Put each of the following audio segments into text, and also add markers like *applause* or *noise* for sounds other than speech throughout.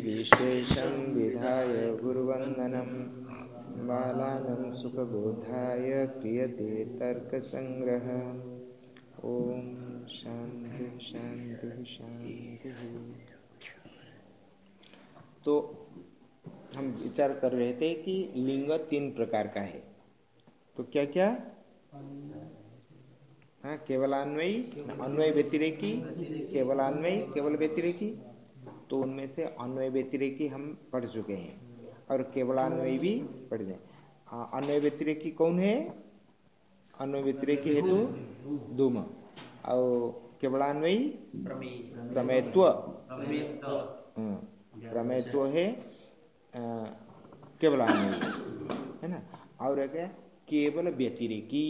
विश्वेशं विधाय गुरुवन्दनं। बालानं सुखबोधाय क्रियते तर्कसङ्ग्रह। ॐ शान्ति शान्ति शान्ति। तो हम विचार कर रहे थे कि लिंग तीन प्रकार का है। तो क्या क्या हाँ केवलान्वयी, अन्वय व्यतिरेकी, केवलान्वयी, केवल व्यतिरेकी। तो उनमें से अन्वय व्यतिरेकी हम पढ़ चुके हैं और केवलान्वयी भी पढ़ गए अन्वय व्यतिरेकी कौन है? अन्वय व्यतिरेकी हेतु धूम। और केवलान्वयी? प्रमेयत्व। प्रमेयत्व है केवलान्वयी, है ना? और क्या केवल व्यतिरेकी।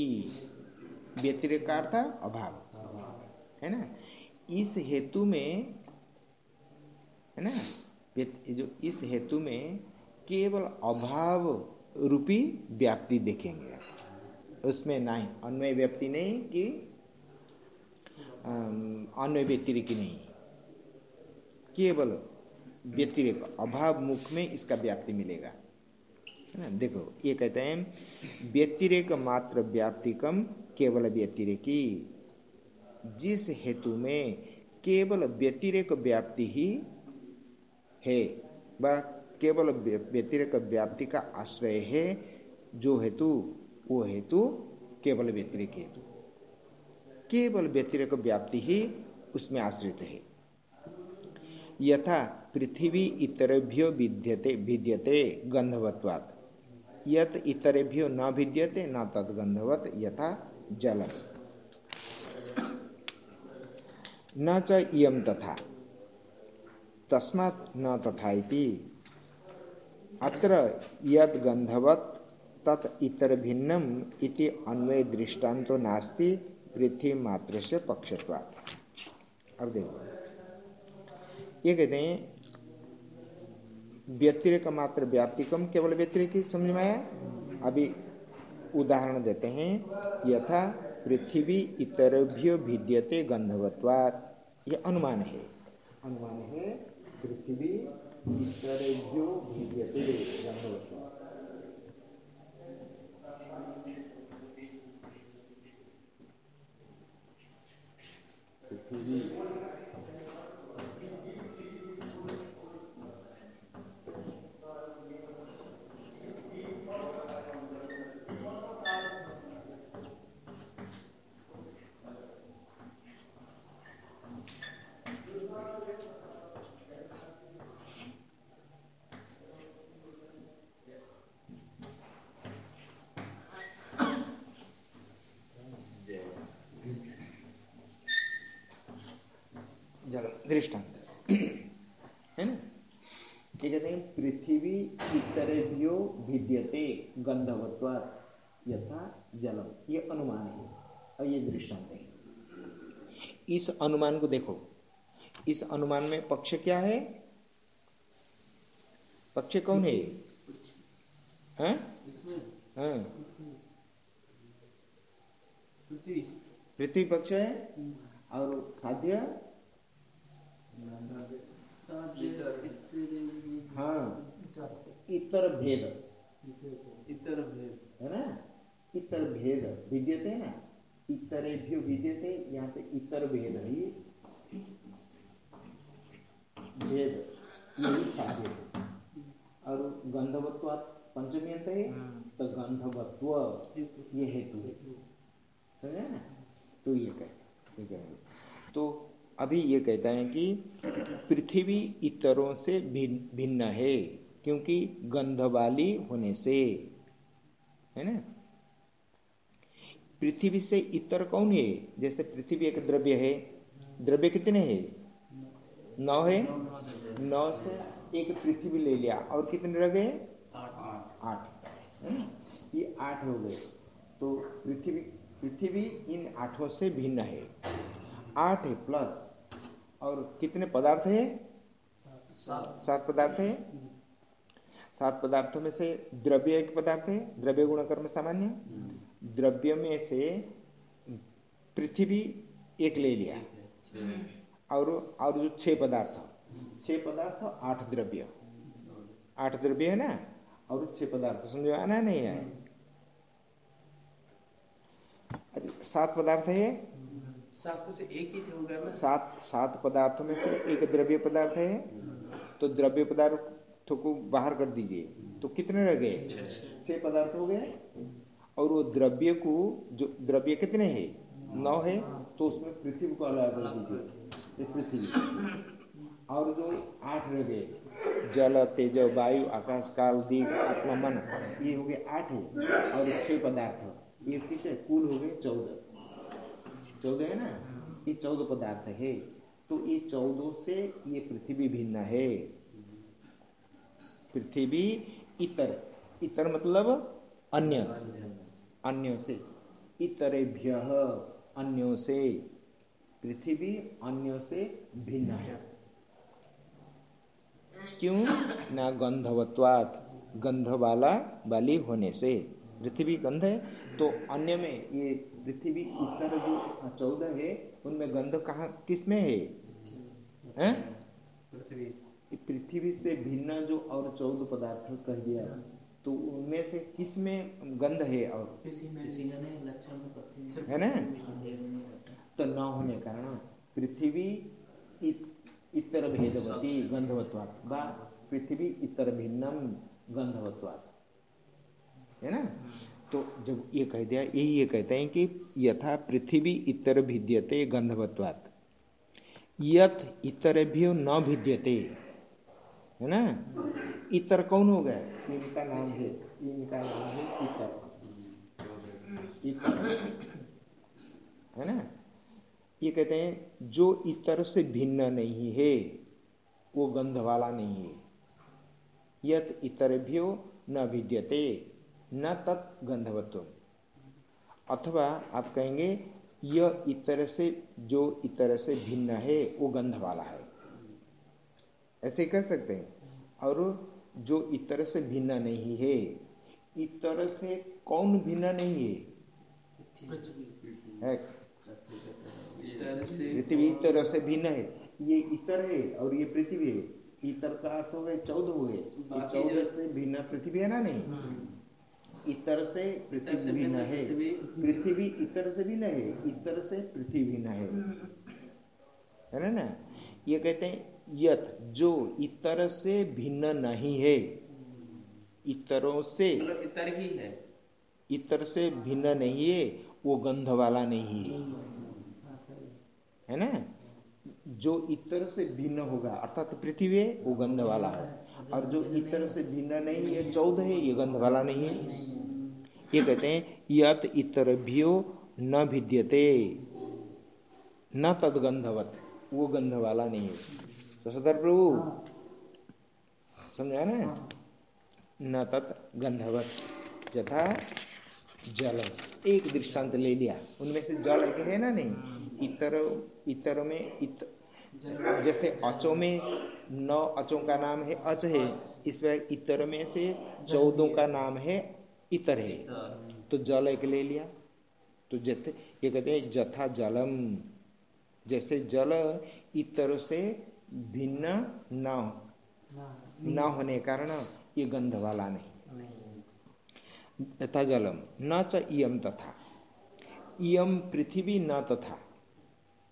व्यतिरेक का अर्थ अभाव, है ना? इस हेतु में है ना? जो इस हेतु में केवल अभाव रूपी व्याप्ति देखेंगे। उसमें नहीं, अन्वय व्याप्ति नहीं कि अन्वय व्यतिरिक नहीं। केवल व्यतिरिक अभाव मुख में इसका व्याप्ति मिलेगा। है ना? देखो, ये कहते हैं व्यतिरेक मात्र व्याप्ति कम केवल व्यतिरेकी जिस हेतु में केवल व्यतिरेक व्याप्ति ही है। वह केवल व्यतिरेक व्याप्ति का आश्रय है। जो हेतु, वो हेतु केवल व्यतिरेक हेतु। केवल व्यतिरेक व्याप्ति ही उसमें आश्रित है। यथा पृथ्वी इतरेभ्यो विद्यते भिद्यते गंधवत्वात्। यत इतरेभ्यो न भिद्यते न तदगंधवत यथा जलम। न च इयम तथा। तस्मात् न तथा इति अत्र यद गंधवत तत् इतर भिन्नम इति अन्वय दृष्टांतो नास्ति पृथ्वी मात्र से पक्षत्वात्। अब देखो ये कहते हैं व्यतिरिक मात्र व्याप्तिकम केवल व्यतिरिक समझ में आया अभी उदाहरण देते हैं, यथा पृथ्वी इतरभ्यो भिद्यते गंधवत्वात् ये अनुमान है। अनुमान है पृथ्वी इतरेभ्यो भिद्यते गंधवत्वात् पृथ्वी दृष्टांत है ना? ये कहते हैं पृथ्वी इतरेभ्यो भिद्यते गंधवत्वा यथा जलम ये अनुमान है। और ये दृष्टांत है। इस अनुमान को देखो। इस अनुमान में पक्ष क्या है? पक्ष कौन है? हाँ? हाँ? पृथ्वी पक्ष है। और साध्य हाँ इतर भेद। इतर भेद। है ना? इतर भेद। विद्यते है ना? इतरेभ्यो विद्यते यहाँ पे इतर भेद ही। भेद यही साध्य है। और गंधवत्व पंचमी अंत है तो गंधवत्व ये हेतु है। समझा ना? तो ये कह तो अभी ये कहता है कि पृथ्वी इतरों से भिन्न भिन्न है। क्योंकि गंध वाली होने से, है ना? पृथ्वी से इतर कौन है? जैसे पृथ्वी एक द्रव्य है। द्रव्य कितने हैं? नौ है। नौ से एक पृथ्वी ले लिया। और कितने रह गए? आठ। ये आठ हो गए। तो पृथ्वी पृथ्वी इन आठों से भिन्न है। आठ है प्लस। और कितने पदार्थ है? सात पदार्थ है? सात पदार्थों में से द्रव्य एक पदार्थ है द्रव्य गुण कर्म सामान्य। द्रव्य में से पृथ्वी एक ले लिया। और और जो छह पदार्थ छह पदार्थ आठ द्रव्य। आठ द्रव्य है ना? और छह पदार्थ समझो आना नहीं आए सात पदार्थ है सात में से एक ही थे गया ना। सात सात पदार्थों में से एक द्रव्य पदार्थ है। तो द्रव्य पदार्थ को बाहर कर दीजिए। तो कितने रह गए? छह पदार्थ हो गए। और वो द्रव्य को जो, द्रव्य कितने हैं? नौ है। तो उसमें पृथ्वी को अलग कर दीजिए। पृथ्वी। और जो आठ रह गए, जल, तेज, वायु, आकाश, काल दीप आत्मा, मन, ये हो गए आठ है। और छह पदार्थ। ये कितने? कुल हो गए चौदह। चौदह है ना? ये चौदह पदार्थ है। तो ये चौदह से ये पृथ्वी भिन्न है। पृथ्वी इतर इतर मतलब अन्य, अन्यों से, इतरेभ्य, अन्यों से, पृथ्वी अन्यों से भिन्न है। क्यों? ना गंधवत्वात गंध वाला वाली होने से। पृथ्वी गंध है तो अन्य में ये पृथ्वी इतर जो चौदह है, उनमें गंध कहाँ, किसमें है? हैं? पृथ्वी से भिन्न जो और चौदह पदार्थ कह दिया तो उनमें से किसमें गंध है और? है ना? तो न होने कारण पृथ्वी इत- इतर भेदवती गंधवत्वात् बा पृथ्वी इतर भिन्नम गंधवत्वात्। है ना? तो जब ये कह दिया यही ये कहते हैं कि यथा पृथ्वी इतर भिद्यते गंधवत्वात्। यथ इतरभ्यो न भिद्यते। है ना? इतर कौन हो गया? इनका नाम है, इनका नाम है इतर। इतर। है ना? ये कहते हैं, जो इतर से भिन्न नहीं है, वो गंध वाला नहीं है। यत इतरभ्यो न भिद्यते, न तत् गंधवत्व अथवा आप कहेंगे यह इतर से, जो इतर से भिन्न है, वो गंध वाला है। ऐसे कह सकते हैं। और जो इतर से भिन्न नहीं है। इतर से कौन भिन्न नहीं है? है। पृथ्वी इतर से भिन्न है। ये इतर है और ये पृथ्वी है। इतर का अर्थ हो गए चौदह हो गए। चौदह से भिन्न पृथ्वी है ना नहीं? इतर से पृथ्वी से भिन्न है। पृथ्वी- इतर से भिन्न है। इतर से पृथ्वी भिन्न है। है ना? ये कहते हैं यत जो इतर से भिन्न नहीं है। इतरों से मतलब इतर ही है। इतर से भिन्न नहीं है वो गंध वाला नहीं है। है ना? जो इतर से भिन्न होगा अर्थात पृथ्वी है वो गंध वाला है। और जो इतर से भिन्न नहीं है चौदह है ये गंध वाला नहीं है। ये कहते हैं यत इतर भ्यो न भिद्यते। न तदगंधवत वो गंध वाला नहीं है। सदर प्रभु। समझा ना? न तत् गंधवत, यथा जल। एक दृष्टांत ले लिया। उनमें से जल एक है ना नहीं? इतर इतर में, इत, जैसे अचों में नौ अचों का नाम है, अच है। इसमें इतर में से चौदों का नाम है, इतर है। तो जल एक ले लिया। तो जैसे ये कहते हैं, जथा जलम। जैसे जल इतर से भिन्न न न होने कारण ये गंध वाला नहीं। यथा जलम न च इयम तथा। इयम पृथ्वी न तथा।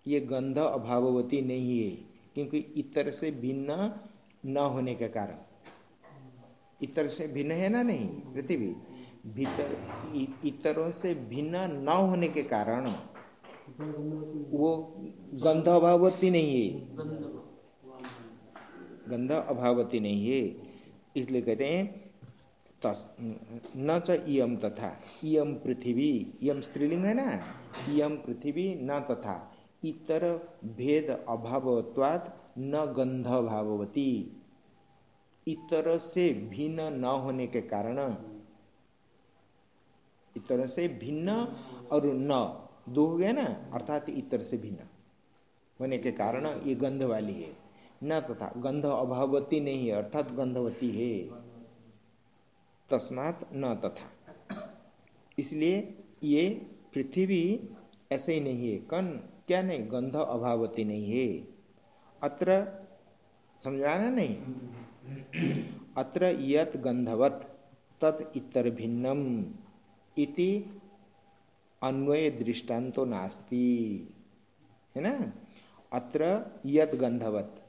ये गंध अभाववती नहीं है, क्योंकि इतर से भिन्न न होने के कारण। इतर से भिन्न है ना नहीं? पृथ्वी। भीतर इतरों से भिन्न न होने के कारण वो गंध अभावती नहीं है। गंध अभावती नहीं है। इसलिए कहते हैं, तस, न च इयम तथा इयम पृथ्वी इयम स्त्रीलिंग है ना? इयम पृथ्वी, न तथा, इतर भेद अभावत्वात् न गंध भाववती इतर से भिन्न न होने के कारण, इतर से भिन्न और न, दो हो गया ना? अर्थात इतर से भिन्न होने के कारण ये गंध वाली है। न तथा गंध अभावती नहीं अर्थात गंधवती है। तस्मात न तथा। इसलिए ये पृथ्वी ऐसे ही नहीं है। कन, क्या नहीं? गंध अभावती नहीं है। अत्र, समझ में आ रहा नहीं? अत्र यत गंधवत तत् इतर भिन्नम इति अन्वय दृष्टांतो नास्ति। है ना? अत्र यद गंधवत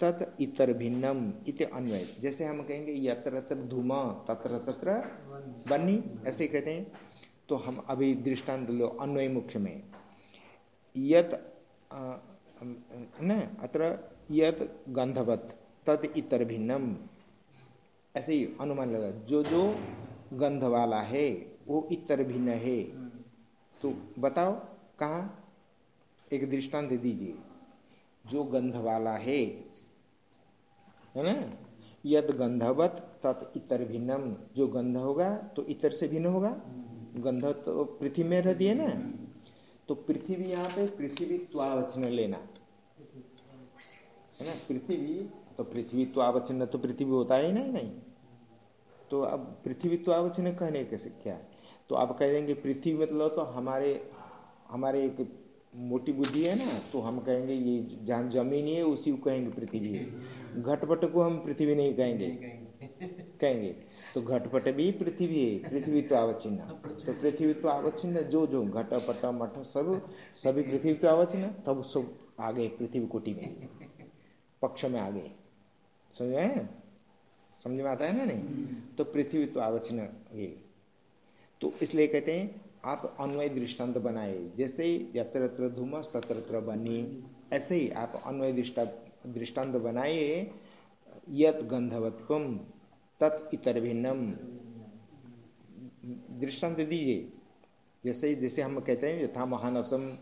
तत् इतर भिन्नम इत अन्वय। जैसे हम कहेंगे यत्र तत्र धूम तत्र तत्र बन्नी, ऐसे कहते हैं। तो हम अभी दृष्टांत लो अन्वय मुख्य में। यत न, अत्र यत गंधवत तद इतर भिन्नम। ऐसे ही अनुमान लगा, जो जो गंध वाला है, वो इतर भिन्न है। तो बताओ, कहाँ? एक दृष्टांत दीजिए। जो गंध वाला है है ना? यद गंधवत तत् इतर भिन्नम। जो गंध होगा तो इतर से भिन्न होगा। गंध तो पृथ्वी में रहती है ना? तो पृथ्वी यहाँ पे पृथ्वी त्वावचन लेना। है ना? पृथ्वी तो पृथ्वी त्वावचन तो पृथ्वी होता है नहीं नहीं। तो अब पृथ्वी त्वावचन कहने कैसे क्या है? तो आप कह देंगे पृथ्वी मतलब तो हमारे हमारे एक मोटी बुद्धि है ना तो हम कहेंगे ये जहाँ ज़मीन है उसी को कहेंगे पृथ्वी है। घटपट को हम पृथ्वी नहीं कहेंगे। कहेंगे। तो घटपट भी पृथ्वी है, पृथ्वी तो आवचिन्न तो पृथ्वी तो आवचिन्न जो जो घट, पट, मठ, सब, सभी पृथ्वी तो आवचिन्न तब सब आ गए पृथ्वी कोटि में। पक्ष में आ गए समझ में समझ में आता है ना नहीं? तो पृथ्वी तो आवचिन्न ये तो इसलिए कहते हैं आप अन्वय दृष्टांत बनाए। जैसे यत्र यत्र धूमस तत्र तत्र बनी। ऐसे ही आप अन्वय दृष्टा, दृष्टांत बनाए। यत गंधवत्व, तत् इतर भिन्नम। दृष्टांत दीजिए। जैसे जैसे हम कहते हैं, यथा महानसम।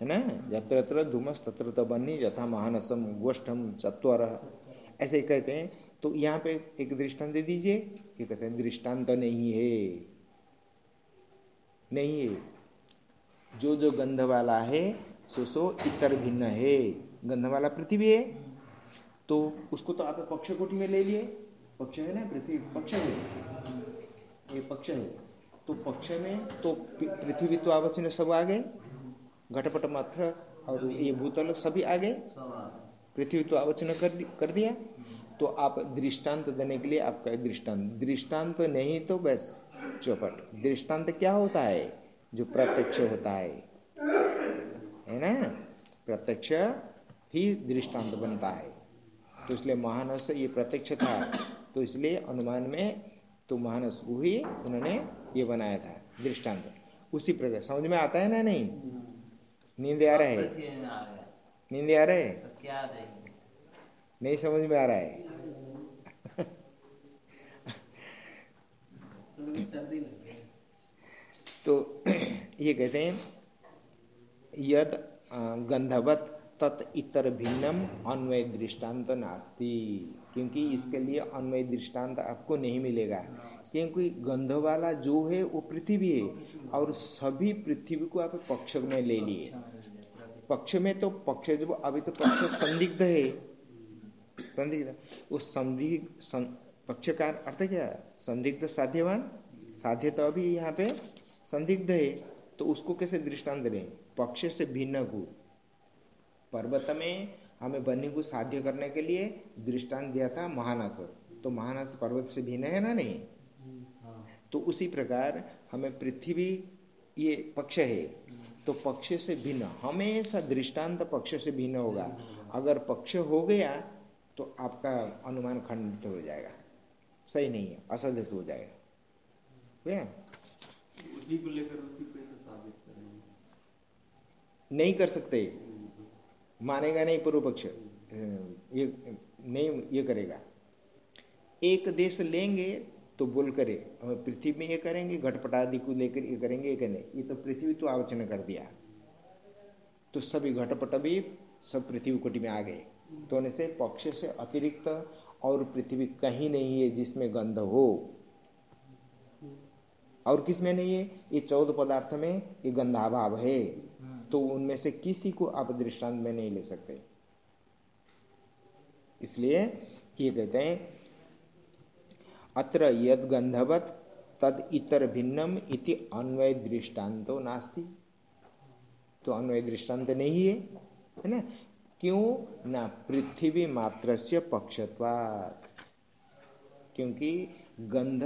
है ना? यत्र यत्र धूमस तत्र तत्र बनी, यथा महानसम, गोष्ठम, चत्वर। ऐसे कहते हैं। तो यहाँ पे एक दृष्टांत दीजिए। ये कहते हैं, दृष्टांत नहीं है। नहीं है। जो जो गंध वाला है सो सो इतर भिन्न है। गंध वाला पृथ्वी है। तो उसको तो आप पक्ष कोटि में ले लिए। पक्ष है ना पृथ्वी? पक्ष है। ये पक्ष है। तो पक्ष में तो पृथ्वी तो आवश्य सब आ गए। घटपट मात्र और ये भूतल सभी आ गए। पृथ्वी तो आवचन कर, दि, कर दिया। तो आप दृष्टांत देने के लिए आपका दृष्टांत। दृष्टांत नहीं तो बस। चौपट। दृष्टांत क्या होता है? जो प्रत्यक्ष होता है। है ना? प्रत्यक्ष ही दृष्टांत बनता है। तो इसलिए महानस ये प्रत्यक्ष था। तो इसलिए अनुमान में तो महानस को ही उन्होंने ये बनाया था दृष्टांत। उसी प्रकार समझ में आता है ना नहीं? नींद आ रहा है। नींद आ रहा है? नहीं समझ में आ रहा है। तो *clears throat* ये कहते हैं, यद गंधवत तत् इतर भिन्नम अन्वय दृष्टांत नास्ति। क्योंकि इसके लिए अन्वय दृष्टांत आपको नहीं मिलेगा। क्योंकि गंध वाला जो है, वो पृथ्वी है और सभी पृथ्वी को आप पक्ष में ले लिए। पक्ष में तो पक्ष जब अभी तो पक्ष संदिग्ध है। संदिग्ध? उस संदिग्ध पक्ष का अर्थ क्या? संदिग्ध साध्यवान? साध्य तो अभी यहाँ पे संदिग्ध है तो उसको कैसे दृष्टांत दें? पक्ष से भिन्न को पर्वत में हमें बनी को साध्य करने के लिए दृष्टांत दिया था महानस। तो महानस पर्वत से भिन्न है ना नहीं? तो उसी प्रकार हमें पृथ्वी, ये पक्ष है। तो पक्ष से भिन्न, हमेशा दृष्टांत पक्ष से भिन्न होगा। अगर पक्ष हो गया तो आपका अनुमान खंडित हो जाएगा। सही नहीं है असदित हो जाएगा। उसी को लेकर उसी पे साबित करेंगे। नहीं कर सकते। मानेगा नहीं पूर्व पक्ष ये नहीं ये करेगा। एक देश लेंगे तो बोल करे हम पृथ्वी में ये करेंगे घटपट आदि को लेकर ये करेंगे ये करेंगे। ये तो पृथ्वी तो आवचन कर दिया। तो सभी घटपट भी सब पृथ्वी कोटि में आ गए। तो होने से पक्ष से अतिरिक्त और पृथ्वी कहीं नहीं है जिसमें गंध हो। और किसमें नहीं है? ये चौदह पदार्थ में ये गंधाभाव है। तो उनमें से किसी को आप दृष्टांत में नहीं ले सकते। इसलिए ये कहते हैं, अत्र यद गंधवत तद इतर भिन्नम इति अन्वय दृष्टान्तो नास्ति। तो अन्वय दृष्टांत नहीं है है ना? क्यों ना पृथ्वी मात्र से पक्षत्वात्? क्योंकि गंध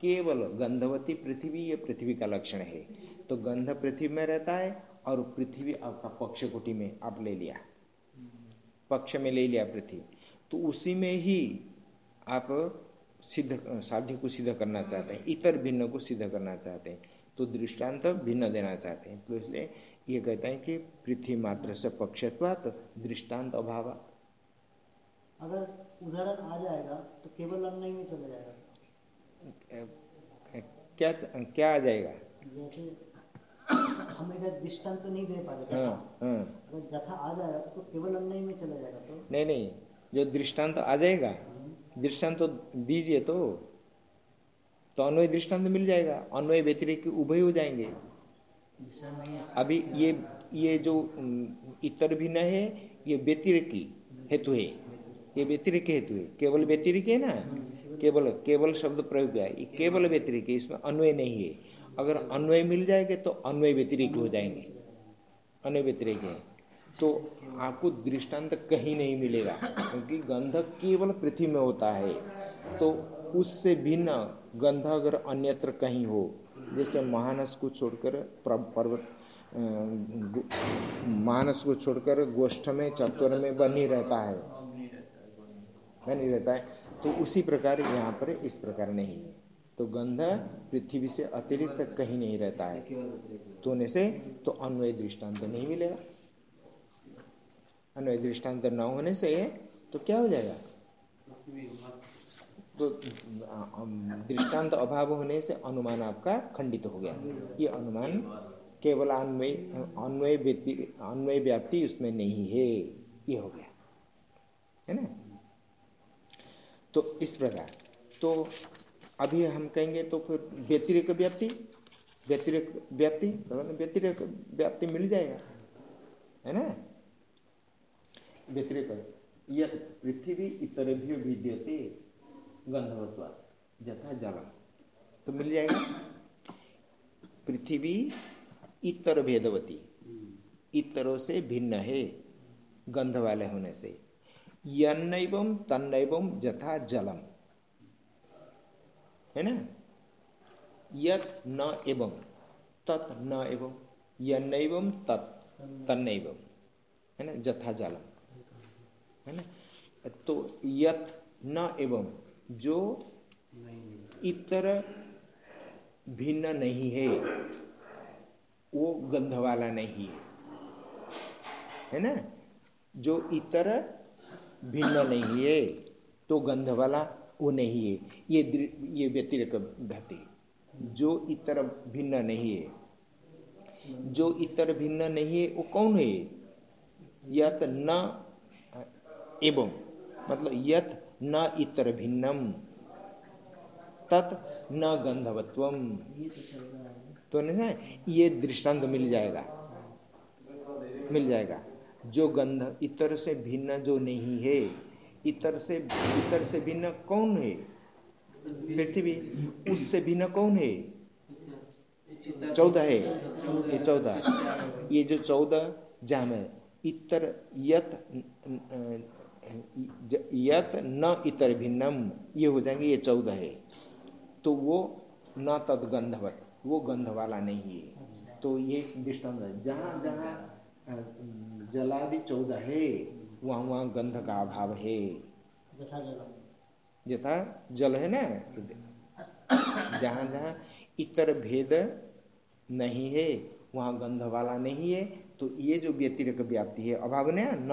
केवल गंधवती पृथ्वी ये पृथ्वी का लक्षण है। तो गंध पृथ्वी में रहता है और पृथ्वी आपका पक्ष कोटि में आप ले लिया। पक्ष में ले लिया पृथ्वी। तो उसी में ही आप सिद्ध, साध्य को सिद्ध करना चाहते हैं। इतर भिन्न को सिद्ध करना चाहते हैं। तो दृष्टांत भिन्न देना चाहते हैं। तो इसलिए ये कहते हैं कि पृथ्वी मात्र से पक्षत्वात दृष्टांत अभाव। अगर उदाहरण आ जाएगा तो केवल अन्न में चला जाएगा। क्या क्या आ जाएगा? जैसे हम इधर दृष्टांत तो नहीं दे पा रहे हाँ हाँ। अगर जथा आ जाएगा तो केवल अन्न में चला जाएगा तो। नहीं नहीं जो दृष्टांत आ जाएगा दृष्टांत तो दीजिए तो तो अन्वय दृष्टांत मिल जाएगा। अन्वय व्यतिरिक उभय हो जाएँगे। अभी ये ये जो इतर भी न है, ये व्यतिरिकी हेतु है। ये व्यतिरिक हेतु है। केवल व्यतिरिक है ना? केवल केवल शब्द प्रयोग किया ये केवल व्यतिरिक है, इसमें अन्वय नहीं है। अगर अन्वय मिल जाएँगे तो अन्वय व्यतिरिक हो जाएँगे। अन्वय व्यतिरिक है। तो आपको दृष्टांत कहीं नहीं मिलेगा, क्योंकि गंधक केवल पृथ्वी में होता है। तो उससे भिन्न गंध अगर अन्यत्र कहीं हो जैसे महानस को छोड़कर पर्वत मानस को छोड़कर गोष्ठ में, चतुर में बनी रहता है। बनी रहता है। तो उसी प्रकार यहाँ पर इस प्रकार नहीं है। तो गंध पृथ्वी से अतिरिक्त कहीं नहीं रहता है। तो होने से तो अन्वय दृष्टांत नहीं मिलेगा। अन्वय दृष्टांत न होने से तो क्या हो जाएगा? तो दृष्टांत अभाव होने से अनुमान आपका खंडित हो गया। ये अनुमान केवल अन्वय अन्वय अन्वय व्याप्ति उसमें नहीं है, ये हो गया। है ना? तो इस प्रकार। तो अभी हम कहेंगे तो फिर व्यतिरिक व्याप्ति व्यतिरिक व्याप्ति व्यतिरिक व्याप्ति मिल जाएगा, है ना? व्यतिरिक, यह पृथ्वी इतरभ्यो विद्यते गंधवत्वा, जथा जलम तो मिल जाएगा। पृथ्वी इतर भेदवती। इतरों से भिन्न है गंध वाले होने से। यन्नैवम तन्नैवम जथा जलम। है ना? यत न एवं, तत् न एवं यन्नैवम तत् तन्नैवम है ना? जथा जलम। है ना? तो यत न एवं जो इतर भिन्न नहीं है, वो गंध वाला नहीं है। है ना? जो इतर भिन्न नहीं है तो गंध वाला वो नहीं है। ये ये व्यतिरिक भक्ति जो इतर भिन्न नहीं है, जो इतर भिन्न नहीं है, वो कौन है? यत न एवं। मतलब यत न इतर भिन्नम। तत् न गंधवत्वम। तो नहीं ये दृष्टांत मिल जाएगा। मिल जाएगा। जो गंध इतर से भिन्न जो नहीं है, इतर से इतर से भिन्न कौन है? पृथ्वी। उससे भिन्न कौन है? चौदह है। ये चौदह। ये जो चौदह जाम में इतर यत यत न इतर भिन्नम ये हो जाएँगे ये चौदह है। तो वो न तद गंधवत वो गंध वाला नहीं है। तो ये दृष्टांत जहाँ जहाँ जलादि चौदह है वहाँ वहाँ गंध का अभाव है। यथा जल है ना? जहाँ जहाँ इतर भेद नहीं है वहाँ गंध वाला नहीं है तो ये जो व्यतिरिक व्याप्ति है अभाव ने न।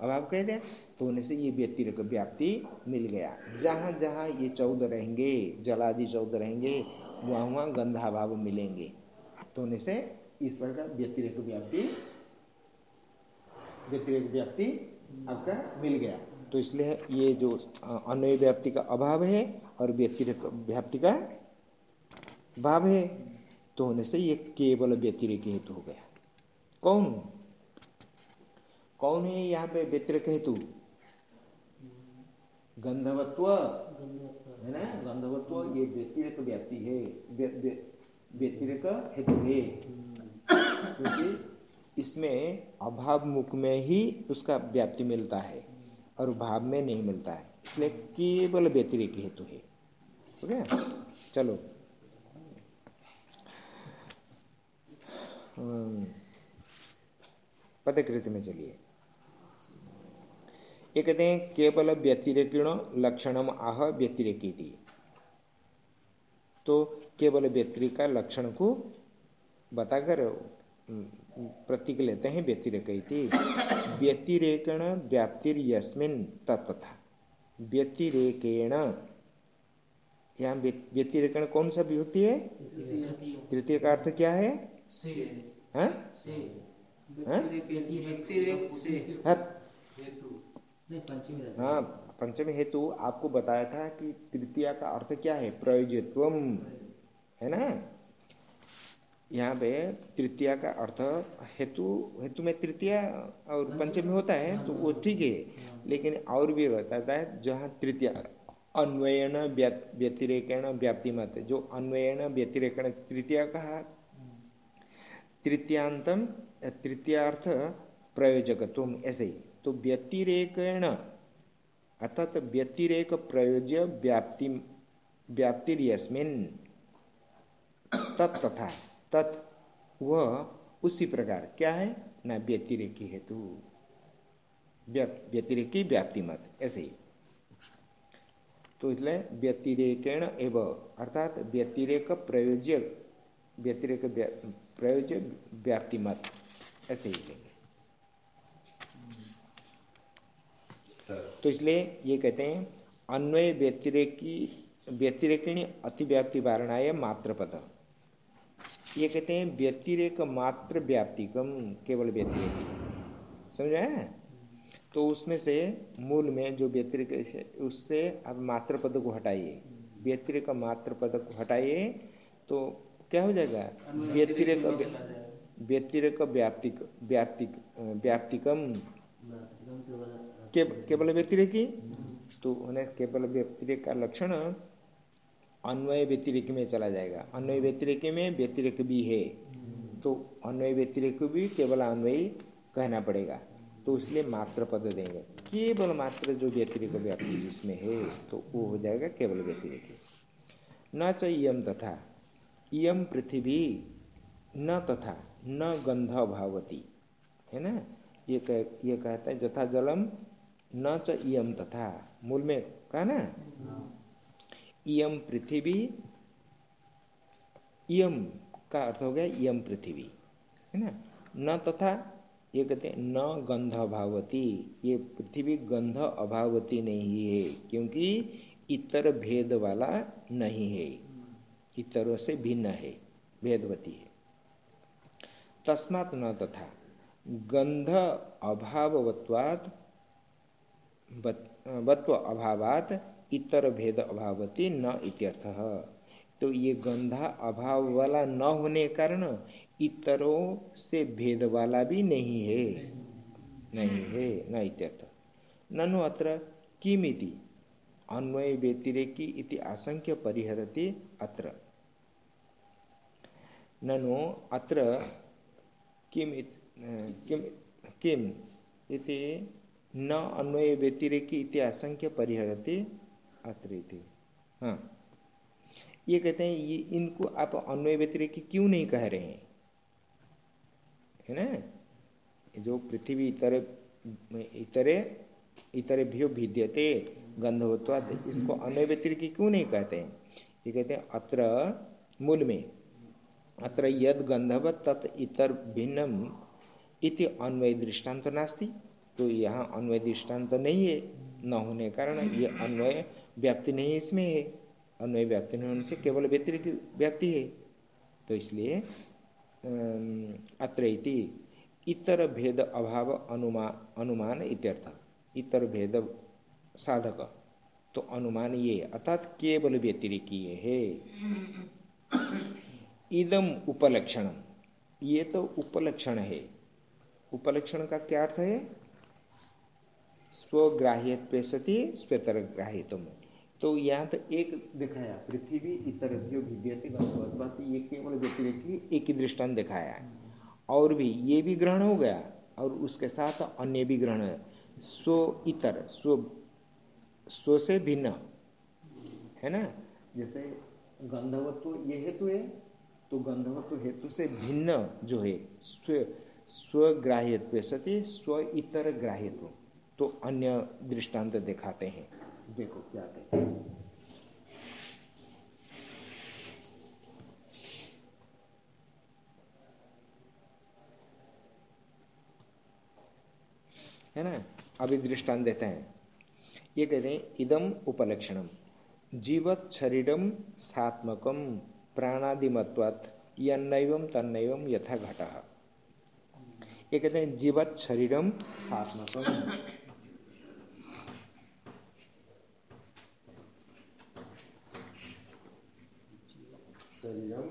अभाव कह दें तो होने से ये व्यतिरिक व्याप्ति मिल गया। जहाँ जहाँ ये चौदह रहेंगे, जलादि चौदह रहेंगे, वहाँ वहाँ गंधाभाव मिलेंगे। तो होने से इस प्रकार व्यतिरिक व्याप्ति व्यतिरिक व्याप्ति आपका मिल गया। तो इसलिए ये जो अन्वय व्याप्ति का अभाव है और व्यतिरिक व्याप्ति का भाव है तो होने से ये केवल व्यतिरिक हेतु हो गया। कौन? कौन है यहाँ पे व्यतिरिक हेतु? गंधवत्व। है ना? गंधवत्व ये व्यतिरिक व्याप्ति है। व्यतिरिक हेतु है। क्योंकि इसमें अभाव मुख में ही उसका व्याप्ति मिलता है और भाव में नहीं मिलता है। इसलिए केवल व्यतिरिक हेतु है। गया चलो। पदकृति में चलिए। ये कहते हैं केवल व्यतिरेकिण लक्षणम आह व्यतिरेकी थी तो केवल व्यतिरिक का लक्षण को बताकर प्रतीक लेते हैं व्यतिरेक व्यतिरेकण व्याप्तिर यस्मिन तथा व्यतिरेकेण यहाँ व्यतिरेकण कौन सा विभक्ति है? तृतीय का अर्थ क्या है? हाँ? हाँ? हाँ पंचमी हेतु आपको बताया था कि तृतीया का अर्थ क्या है? प्रयोजित्व है ना? यहाँ पे तृतीया का अर्थ हेतु हेतु में तृतीया और पंचमी। होता है तो वो ठीक है। लेकिन और भी बताता है जहाँ तृतीया अन्वयन व्यतिरेकण व्याप्ति मत जो अन्वयन व्यतिरेकण तृतीया कहा तृतीयांतम तृतीयार्थ प्रयोजकत्व ऐसे ही। तो व्यतिरेकण, अर्थात व्यतिरेक प्रयोज्य व्याप्ति, व्याप्तिर्यस्मिन। तत्तथा तत्, वह उसी प्रकार, क्या है? ना व्यतिरेकी हेतु। व्यतिरेकी व्याप्ति मत, ऐसे ही। तो इसलिए व्यतिरेकेण एव, अर्थात व्यतिरेक प्रयोज्य व्यतिरेक प्रयोज्य व्याप्ति मत, ऐसे ही लेंगे तो इसलिए ये कहते हैं अन्वय व्यतिरेकी व्यतिरेकिणी अतिव्याप्ति वारणाय मात्र पद ये कहते हैं व्यतिरेक मात्र व्याप्तिकम केवल व्यतिरेक समझा है? तो उसमें से मूल में जो व्यतिरिक उससे अब मात्र पद को हटाइए। व्यतिरिक मात्र पद को हटाइए तो क्या हो जाएगा? व्यतिरेक व्यतिरेक व्याप्तिक व्याप्तिक व्याप्तिकम। केवल व्यतिरेकी? तो उन्हें केवल व्यतिरेक का लक्षण अन्वय व्यतिरिक में चला जाएगा। अन्वय व्यतिरिक में व्यतिरिक भी है। तो अन्वय व्यतिरिक भी केवल अन्वयी कहना पड़ेगा। तो इसलिए मात्र पद देंगे। केवल मात्र जो व्यतिरिक व्याप्ति जिसमें है तो वो हो जाएगा केवल व्यतिरिक। न च इम तथा। इम पृथ्वी न तथा, न गंध भावती। है ना? ये कह, ये कहता है, जथा जलम न च इम तथा। मूल में कहा ना? इयम पृथ्वी इयम का अर्थ हो गया इयम पृथ्वी, है ना? न तथा, ये कहते हैं, न गंध अभावती। ये पृथ्वी गंध अभावती नहीं है, क्योंकि इतर भेद वाला नहीं है। इतरों से भिन्न है, भेदवती है। तस्मात् न तथा। गंध अभावत्वात् वत्व अभावात इतर भेद अभावती न इत्यर्थ। तो ये गंधा अभाव वाला न होने कारण इतरों से भेद वाला भी नहीं है। नहीं है, न इत्यर्थ। ननु अत्र किमिति? अन्वय व्यतिरेकी इति आशंक्य परिहरति अत्र। ननु अत्र किम किम किम इति न अन्वय व्यतिरेकी इति आशंक्य परिहरति अत्र हाँ। ये कहते हैं, ये इनको आप अन्वय व्यतिरेकी क्यों नहीं कह रहे हैं? है ना? जो पृथ्वी इतर, इतरे इतरे भ्यो भिद्यते गंधवत्वात, इसको अन्वय व्यतिरिकी क्यों नहीं कहते हैं? ये कहते हैं, अत्र, मूल में, अत्र यद गंधव तत् इतर भिन्नम इति अन्वय दृष्टांत नास्ति। तो यहाँ अन्वय दृष्टांत नहीं है, न होने कारण ये अन्वय व्याप्ति नहीं इसमें है। अन्वय व्याप्ति नहीं होने से केवल व्यतिरिक व्याप्ति है। तो इसलिए अत्र इतर भेद अभाव अनुमान अनुमान इत्यर्थ। इतर भेद साधक तो अनुमान ये अर्थात केवल व्यतिरिक ये है। इदम उपलक्षण ये तो उपलक्षण है। उपलक्षण का क्या अर्थ है? स्वग्राह्य सती स्वेतर ग्राह्य तुम तो यहाँ तो एक दिखाया, पृथ्वी इतर जो विद्यते ये केवल व्यतिरिक्त एक ही दृष्टांत दिखाया और भी ये भी ग्रहण हो गया, और उसके साथ अन्य भी ग्रहण है। स्व इतर, स्व स्व से भिन्न, है ना? जैसे गंधवत्व ये हेतु है तो गंधवत्व हेतु से भिन्न जो है, स्व स्वग्राह्यत्व सती स्व इतर ग्राह्यत्व। तो अन्य दृष्टांत दिखाते हैं। देखो क्या कहते हैं। है ना? अभी दृष्टांत देते हैं। ये कहते हैं, इदम उपलक्षणम, जीवत शरीरम सात्मकम प्राणादिमत्वात् यन्नैवम तन्नैवम यथा घटा ये कहते हैं, जीवत शरीरम सात्मकम। शरीरम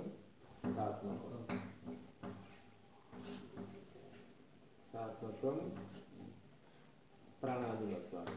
सात्मकम सात्मकम प्राणादिमत्वात्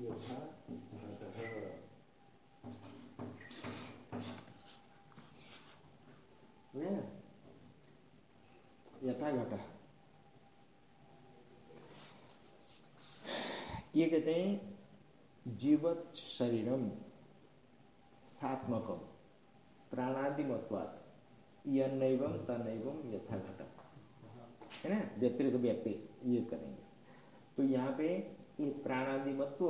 यथा घटः है ना? यथा घटा ये कहते हैं, जीवत शरीरम सात्मकम, प्राणादिमत्वात् यन्नैवम तनैवम यथा घटा है ना? व्यतिरिक्त व्यक्ति ये करेंगे। तो यहाँ पे ये प्राणादिमत्व,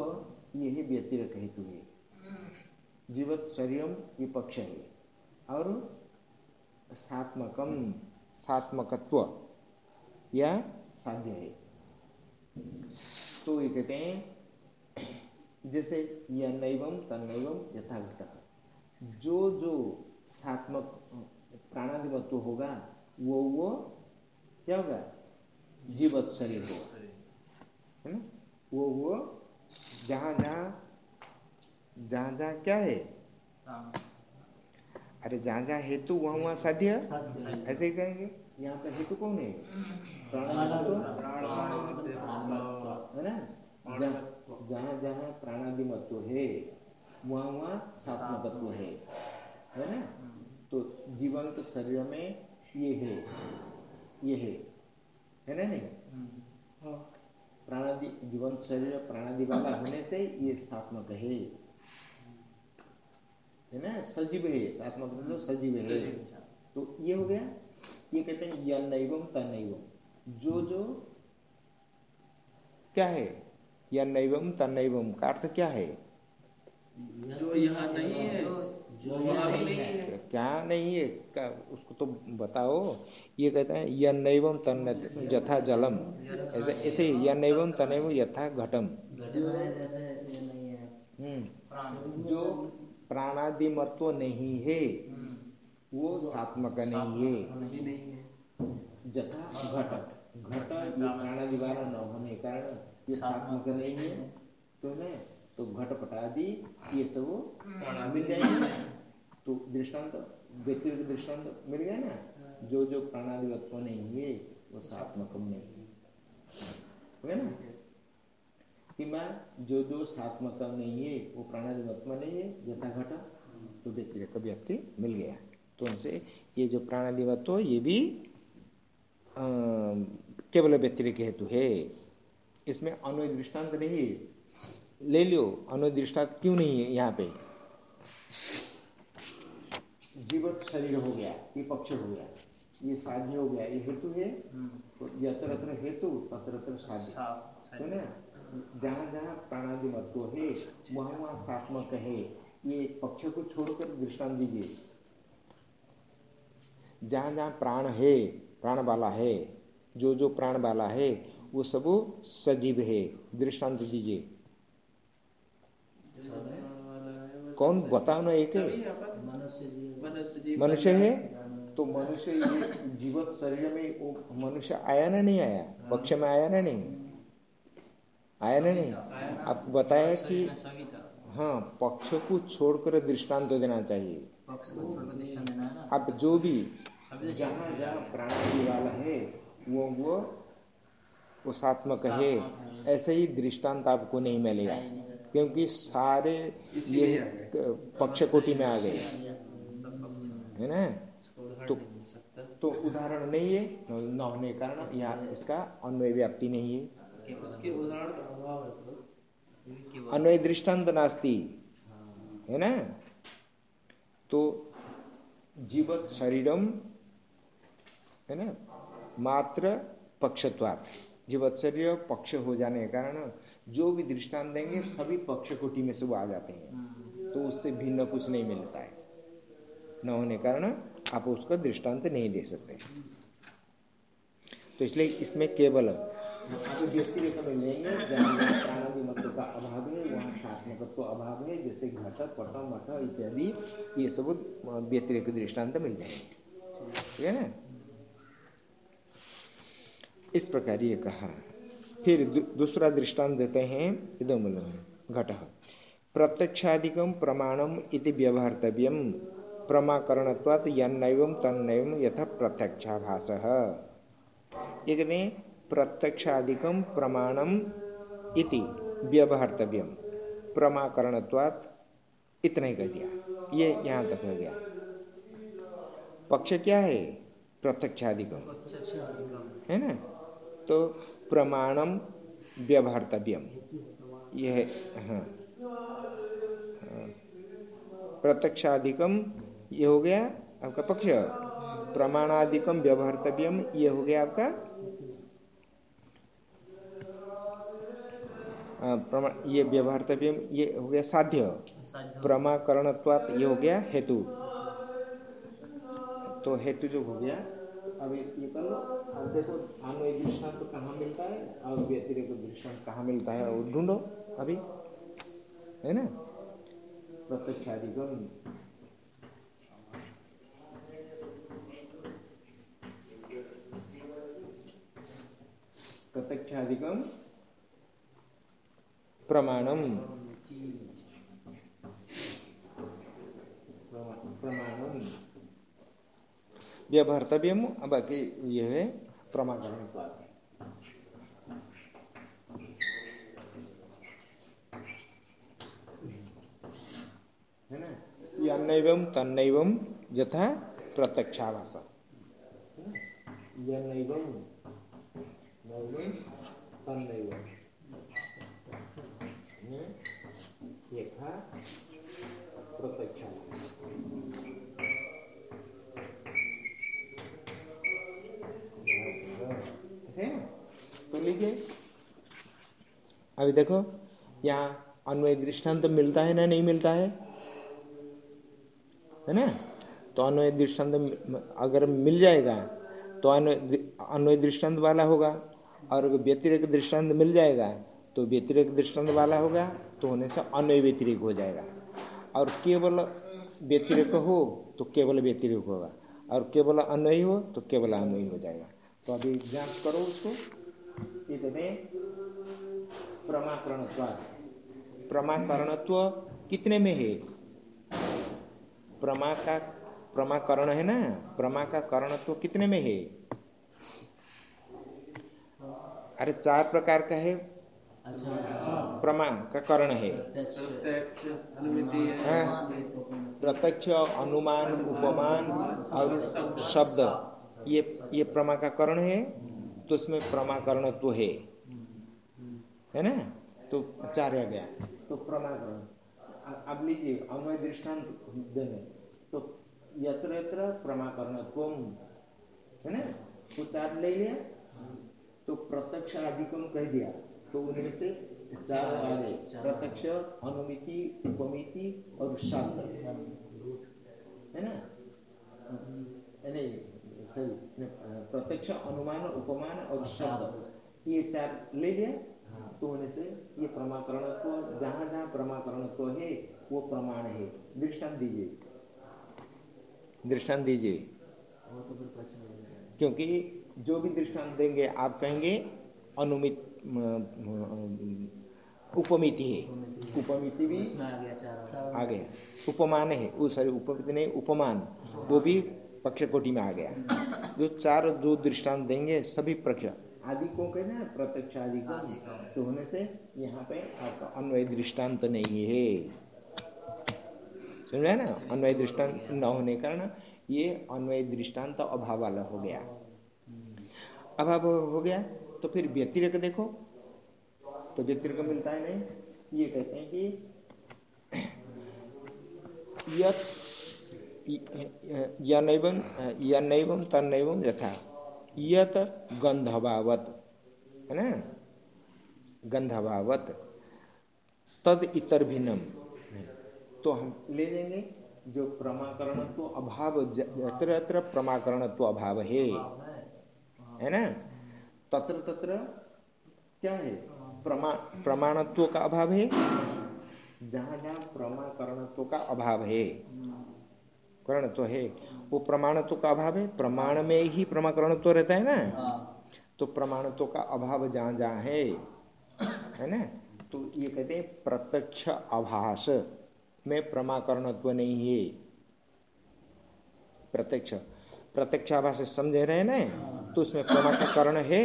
ये है हेतु है। जीवत शरीरम ये पक्ष है। और सात्मकम, सात्मकत्व, यह साध्य है। तो ये कहते हैं जैसे यह नैवम तन्नैवम यथा घटा जो जो सात्मक प्राणादिमत्व होगा वो वो क्या होगा? जीवत शरीर होगा। है ना? वो वो जहाँ जहाँ जहाँ जहाँ क्या है? अरे जहाँ जहाँ हेतु वहाँ वहाँ साध्य? ऐसे ही कहेंगे यहाँ पे हेतु कौन है? है ना जहाँ जहाँ जहाँ प्राणादिमत्व है वहाँ वहाँ सात्मकत्व है है ना तो जीवंत शरीर में ये है ये है है ना नहीं प्राणादि जीवंत शरीर प्राणादि वाला होने से ये सात्मक है है ना सजीव है सात्मक मतलब सजीव है तो ये हो गया ये कहते हैं यह नैवम तनैवम जो जो क्या है? या नैवम तनैवम का अर्थ क्या है? जो यहाँ नहीं है जो यहाँ नहीं नहीं है। क्या नहीं है? क्या उसको तो बताओ। ये कहते हैं यह नैवम तन यथा जलम। ऐसे ऐसे यह नैवम तनैवम यथा घटम। घटना जैसे नहीं हम्म, जो प्राणादिमत्व नहीं है वो सात्मक नहीं है। है। जथा घट घट ये प्राणादि न होने के कारण ये सात्मक नहीं है। तो है तो घट पटादि ये सब मिल जाएँगे। तो दृष्टांत व्यक्तिगत दृष्टांत मिल गया ना? जो जो प्राणादि प्राणादिवत्व नहीं है वो सात्मकम नहीं है। हो ना? किंवा जो जो सात्मकम नहीं है वो प्राणादि प्राणादिवत्व नहीं है यथा घटा तो व्यक्तिगत व्याप्ति मिल गया। तो उनसे ये जो प्राणादिवत्व ये भी केवल व्यतिरिक हेतु है। इसमें अन्वय दृष्टांत नहीं है। ले लो अन्वय दृष्टांत क्यों नहीं है यहाँ पे? जीवत शरीर हो गया ये पक्ष हो गया ये साध्य हो गया ये हेतु है। तो यत्र यत्र हेतु तत्र तत्र साध्य तो ना? जहाँ जहाँ प्राणादि मत्व है वहाँ वहाँ सात्मक है। ये पक्ष को छोड़कर दृष्टांत दीजिए। जहाँ जहाँ प्राण है प्राण वाला है जो जो प्राण वाला है वो सब सजीव है। दृष्टांत दीजिए। कौन बताओ ना एक। मनुष्य है? तो मनुष्य ये जीवत शरीर में वो मनुष्य आया ना नहीं आया? पक्ष में आया ना नहीं? आया ना नहीं? आप बताया कि हाँ पक्ष को छोड़कर दृष्टांत देना चाहिए। अब जो भी जहाँ जहाँ प्राणादि वाला है वो वो वो सात्मक है ऐसे ही दृष्टांत आपको नहीं मिलेगा क्योंकि सारे ये पक्ष कोटि में आ गए। है ना? तो तो उदाहरण नहीं है न होने के कारण यहाँ इसका अन्वय व्याप्ति नहीं है। है तो अन्वय दृष्टांत नास्ति। है ना? तो जीवत शरीरम है ना? मात्र पक्षत्वात। जीवत शरीर पक्ष हो जाने के कारण जो भी दृष्टांत देंगे, सभी पक्ष कोटि में से वो आ जाते हैं। तो उससे भिन्न कुछ नहीं मिलता है। न होने कारण आप उसका दृष्टांत नहीं दे सकते। तो इसलिए इसमें केवल व्यक्तिरेखा में लेंगे जहाँ जहाँ प्राणादि का अभाव वहाँ सात्मकत्व अभाव है जैसे घट मठ इत्यादि, ये सब व्यतिरेक दृष्टांत मिल जाएँगे ठीक है ना? इस प्रकार ये कहा। फिर दू, दूसरा दृष्टांत देते हैं इदम घट। प्रत्यक्षादिकम प्रमाणम इति व्यवहार्तव्यम प्रमाकरणत्वात् यन्नैवं तन्नैवं यथा प्रत्यक्षाभास। एक ने प्रत्यक्षादिकम प्रमाणम इति व्यवहार्तव्यम प्रमाकरणत्वात् इतना ही कह दिया। ये यहाँ तक हो गया। पक्ष क्या है? प्रत्यक्षादिकम है ना? तो प्रमाणम व्यवहार्तव्यम यह हाँ प्रत्यक्षाधिकम ये हो गया आपका पक्ष प्रमाणाधिकम व्यवहार्तव्यम ये हो गया आपका प्रमाण ये व्यवहार्तव्यम ये हो गया साध्य प्रमाकरणत्वात ये हो गया हेतु तो हेतु जो हो गया अब ये कर। लो अब देखो अन्वय दृष्टांत तो कहाँ मिलता है? और व्यतिरिक दृष्टांत कहाँ मिलता है? और ढूंढो अभी। है ना? प्रत्यक्षादिगम। प्रमाणम प्रमाणम। व्यवहार्तव्यम बाकी यह है प्रमाकरण है ना? यथा तन्नैवं। यथा प्रत्यक्षाभास ऐसे है तो लीजिए अभी देखो, यहाँ अन्वय दृष्टांत तो मिलता है ना, नहीं मिलता है? है ना? तो अन्वय दृष्टांत अगर मिल जाएगा तो अन्वय अन्वय दृष्टांत वाला होगा। और अगर व्यतिरिक दृष्टांत मिल जाएगा तो व्यतिरिक दृष्टांत वाला होगा तो होने से अन्वय व्यतिरिक हो जाएगा। और केवल व्यतिरिक हो तो केवल व्यतिरिक होगा। और केवल अन्वयी हो तो केवल अन्वयी हो जाएगा। तो अभी जाँच करो उसको। प्रमाकरणत्व प्रमाकरणत्व कितने में है? प्रमा का प्रमाकरण है ना? प्रमा का करणत्व कितने में है? अरे चार प्रकार का है। प्रमा का करण है। हाँ, प्रत्यक्ष अनुमान उपमान और शब्द। ये ये प्रमा का करण है। तो उसमें प्रमाकरण तो है। है ना? तो चार आ गया। तो प्रमाकरण। अब लीजिए अन्वय दृष्टांत देंगे तो यत्र यत्र प्रमाकरण है ना? तो चार ले लिया। तो प्रत्यक्ष अधिकम कह दिया। तो उनमें से चार आ गए। प्रत्यक्ष, अनुमिति, उपमिति और शब्द है ना? नहीं। सही प्रत्यक्ष अनुमान उपमान और शब्द ये चार ले लिया तो होने से ये प्रमाकरण को जहाँ जहाँ प्रमाकरण को है वो प्रमाण है दृष्टांत दीजिए दृष्टांत दीजिए क्योंकि जो भी दृष्टांत देंगे आप कहेंगे अनुमित उपमिति है। उपमिति भी उसमें आ गया आ गया। उपमान है वो सॉरी उपमिति नहीं उपमान। वो भी पक्ष कोटि में आ गया। जो चार जो दृष्टांत देंगे, सभी पक्ष आदि को कहते हैं प्रत्यक्ष आदि को तो होने से यहाँ पे आपका अन्वय दृष्टांत नहीं है। समझा ना? अन्वय दृष्टांत न होने के कारण ये अन्वय दृष्टांत अभाव वाला हो गया। अभाव हो गया तो फिर व्यतिरेक देखो। तो व्यतिरेक मिलता है नहीं। ये कहते हैं कि यत यनैवं यनैवं तन्नैवं यथा। यत गंधभावत है ना? गंधभावत तद इतर भिन्नम तो हम ले लेंगे जो प्रमाकरणत्व अभाव यत्र यत्र प्रमाकरणत्व अभाव है। है ना? तत्र तत्र क्या है? प्रमा, प्रमाणत्व का अभाव है। जहाँ जहाँ प्रमाकरणत्व का अभाव है। करण तो है। वो प्रमाणत्व का अभाव है। प्रमाण में ही प्रमाकरणत्व रहता है ना? तो प्रमाणत्व का अभाव जहाँ जहाँ है है ना? तो ये कहते हैं प्रत्यक्ष आभास। में प्रमाकरणत्व नहीं है। प्रत्यक्ष। प्रत्यक्ष आभास समझे रहे ना? तो उसमें प्रमा का करण है।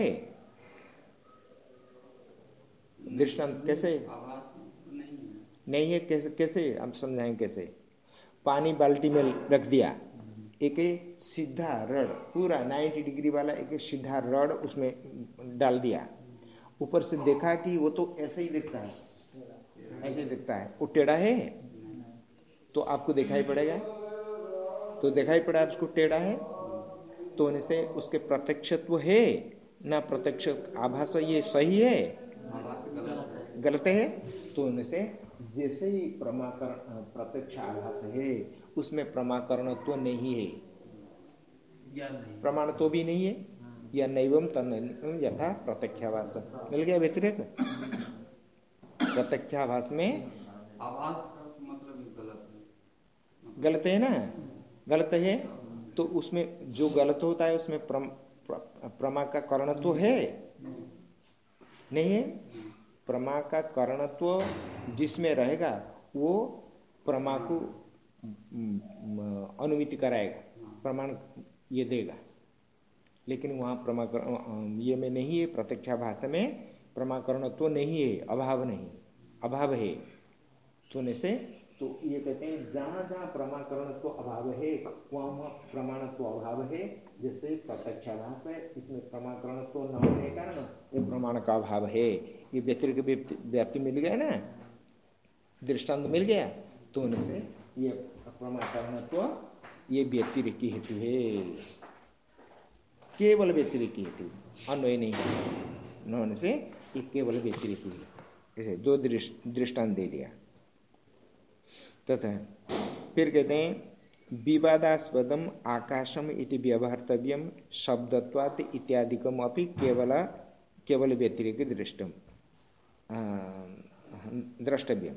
दृष्टांत कैसे? नहीं है। कैसे कैसे? हम समझाएँ कैसे? पानी बाल्टी में रख दिया। एक सीधा रड, पूरा 90 डिग्री वाला एक सीधा रड उसमें डाल दिया। ऊपर से देखा कि वो तो ऐसे ही दिखता है। ऐसे ही दिखता है। वो टेढ़ा है? तो आपको दिखाई पड़ेगा। तो दिखाई पड़ा उसको टेढ़ा है। तो उनसे उसके प्रत्यक्षत्व है। ना प्रत्यक्ष आभास ये सही है? गलत है। तो उनसे जैसे ही प्रमाकरण प्रत्यक्ष आभास है उसमें प्रमाकरणत्व तो नहीं है। प्रमाण तो भी नहीं है या नैवम तन यथा प्रत्यक्षाभास। मिल गया व्यतिरेक? प्रत्यक्षाभास में आभास मतलब गलत है। गलत है ना? गलत है तो उसमें जो गलत होता है उसमें प्रम, प्र, प्रमा का करणत्व तो है। नहीं। है? प्रमा का करणत्व जिसमें रहेगा, वो प्रमा को अनुमिति कराएगा, प्रमाण ये देगा। लेकिन वहाँ प्रमाकरण ये में नहीं है, प्रत्यक्षा भाषा में प्रमाकरणत्व तो नहीं है, अभाव नहीं, अभाव है। तो से तो ये कहते हैं, जहाँ जहाँ प्रमाकरणत्व तो अभाव है, वहाँ वहाँ प्रमाणत्व तो अभाव है जैसे प्रत्यक्षाभास है, इसमें प्रमाकरणत्व तो न होने के कारण ये प्रमाण का अभाव है। ये व्यतिरिक व्याप्ति मिल गया ना, दृष्टांत मिल गया तो उनसे ये प्रमाकरणत्व ये व्यतिरिक हेतु है। केवल व्यतिरिक हेतु, अन्वय नहीं न होने से ये केवल व्यतिरिक है। ऐसे दो दृष्टांत दे दिया। तथा फिर कहते हैं विवादास्पदम आकाशम इति व्यवहर्तव्यम शब्दत्वात् इत्यादिकम केवल केवल व्यतिरिक दृष्टम। द्रष्टव्यम।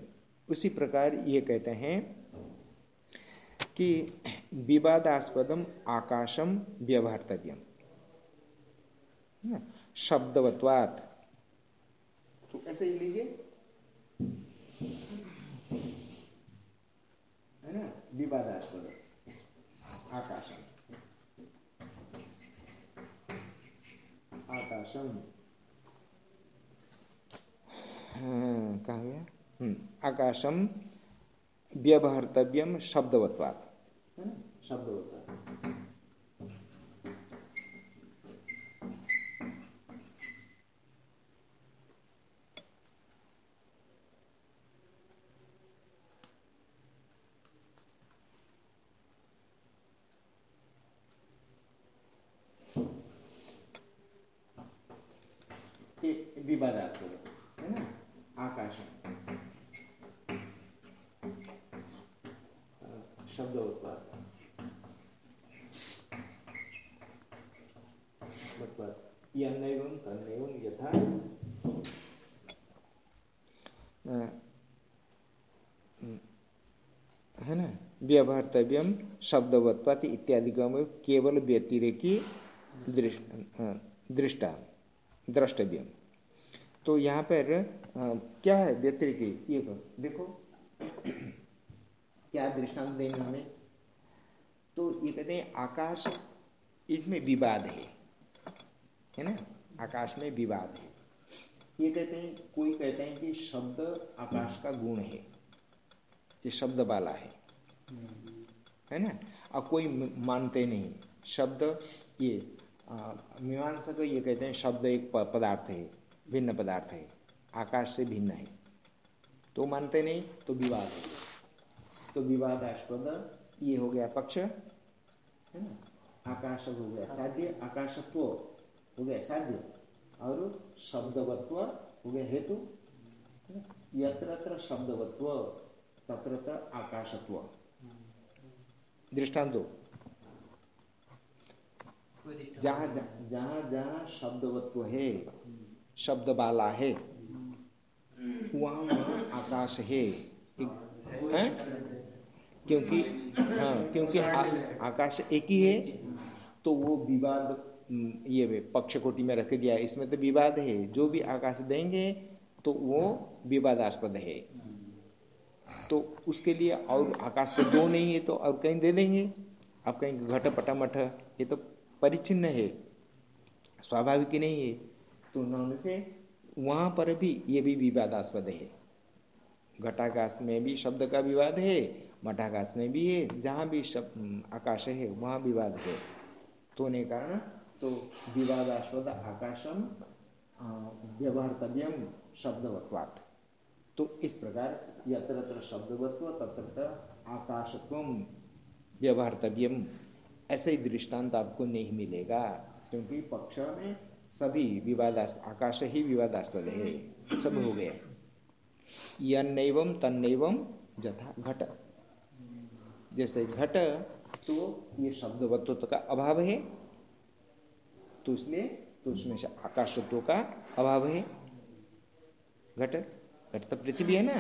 उसी प्रकार ये कहते हैं कि विवादास्पदम आकाशम व्यवहर्तव्यम। शब्दवत्वात्। तो ऐसे ही लीजिए। है ना विवादास्पद आकाशम आकाशम हाँ, कहा गया आकाशम व्यवहर्तव्यम शब्दवत्वात् है शब्दवत्वात् विवादास्पद है ना आकाश शब्द उत्पाद यथा है ना व्यवहार्तव्यम शब्दवत्पात इत्यादि केवल व्यतिरेकी दृष्टा द्रष्टव्य। तो यहाँ पर क्या है व्यतिरिक? ये करो, देखो क्या दृष्टांत देंगे हमें तो ये कहते हैं आकाश इसमें विवाद है। है ना? आकाश में विवाद है। ये कहते हैं कोई कहते हैं कि शब्द आकाश का गुण है। ये शब्द वाला है। है ना? और कोई मानते नहीं। शब्द ये मीमांसा मीमांसक ये कहते हैं, शब्द एक पदार्थ है, भिन्न पदार्थ है। आकाश से भिन्न है। तो मानते नहीं तो विवाद है। तो विवादास्पद ये हो गया पक्ष, है ना? आकाश हो गया साध्य, आकाशत्व हो गया साध्य। और शब्दवत्व हो गया हेतु यत्र शब्दवत्व तत्र आकाशत्व। दृष्टांत दो जहाँ जहाँ जहाँ जहाँ शब्दवत्व है शब्द वाला है वहाँ वहाँ आकाश है हैं? क्योंकि हाँ क्योंकि आ, आकाश एक ही है तो वो विवाद ये पक्ष कोटि में रख दिया इसमें तो विवाद है जो भी आकाश देंगे तो वो विवादास्पद है तो उसके लिए और आकाश पे दो नहीं है तो और कहीं दे देंगे। आप कहीं घट पटा मठ ये तो परिचिन्न है। स्वाभाविक ही नहीं है। तो उन्होंने से वहाँ पर भी ये भी विवादास्पद है। घटाकाश में भी शब्द का विवाद है, मठाकाश में भी है, जहाँ भी शब्द आकाश है, वहाँ विवाद है। तो होने कारण तो विवादास्पद आकाशम व्यवहारतव्यम शब्दवत्वात्। तो इस प्रकार यत्र यत्र शब्दवत्व तत्र तत्र आकाशत्व व्यवहारतव्यम ऐसे ही दृष्टांत आपको नहीं मिलेगा, क्योंकि पक्ष में सभी विवादास्पद आकाश ही विवादास्पद है, सब हो गया। यन्नैवम तन्नैवम जथा, घट। जैसे घट तो ये शब्दवत्व का अभाव है तो इसलिए तो उसमें से आकाशत्व का अभाव है। घट घट तो पृथ्वी है ना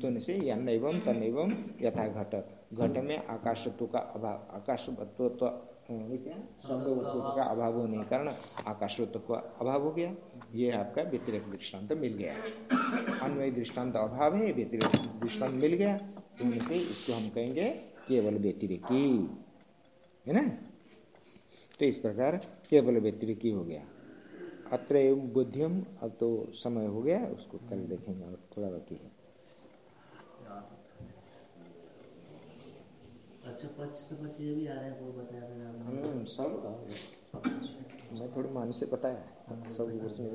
तो इनसे यन्न एवं तन एवं यथा घट घट में आकाशत्व का अभाव आकाशत्व तो ये क्या? शब्दवत्व का अभाव होने के कारण आकाशत्व का अभाव हो गया। ये आपका व्यतिरिक्त दृष्टांत मिल गया। अन्वय दृष्टांत अभाव है, व्यतिरिक्त दृष्टांत मिल गया। तो उनसे इसको हम कहेंगे केवल व्यतिरिकी। है ना? तो इस प्रकार केवल व्यतिरिकी हो गया। अत्र एवं बुद्धिम अब तो समय हो गया उसको कल देखेंगे और थोड़ा बाकी है। अच्छा पक्ष से ये भी आ रहे हैं वो बताया हम्म, सब मैं थोड़ी मान से बताया सब उसमें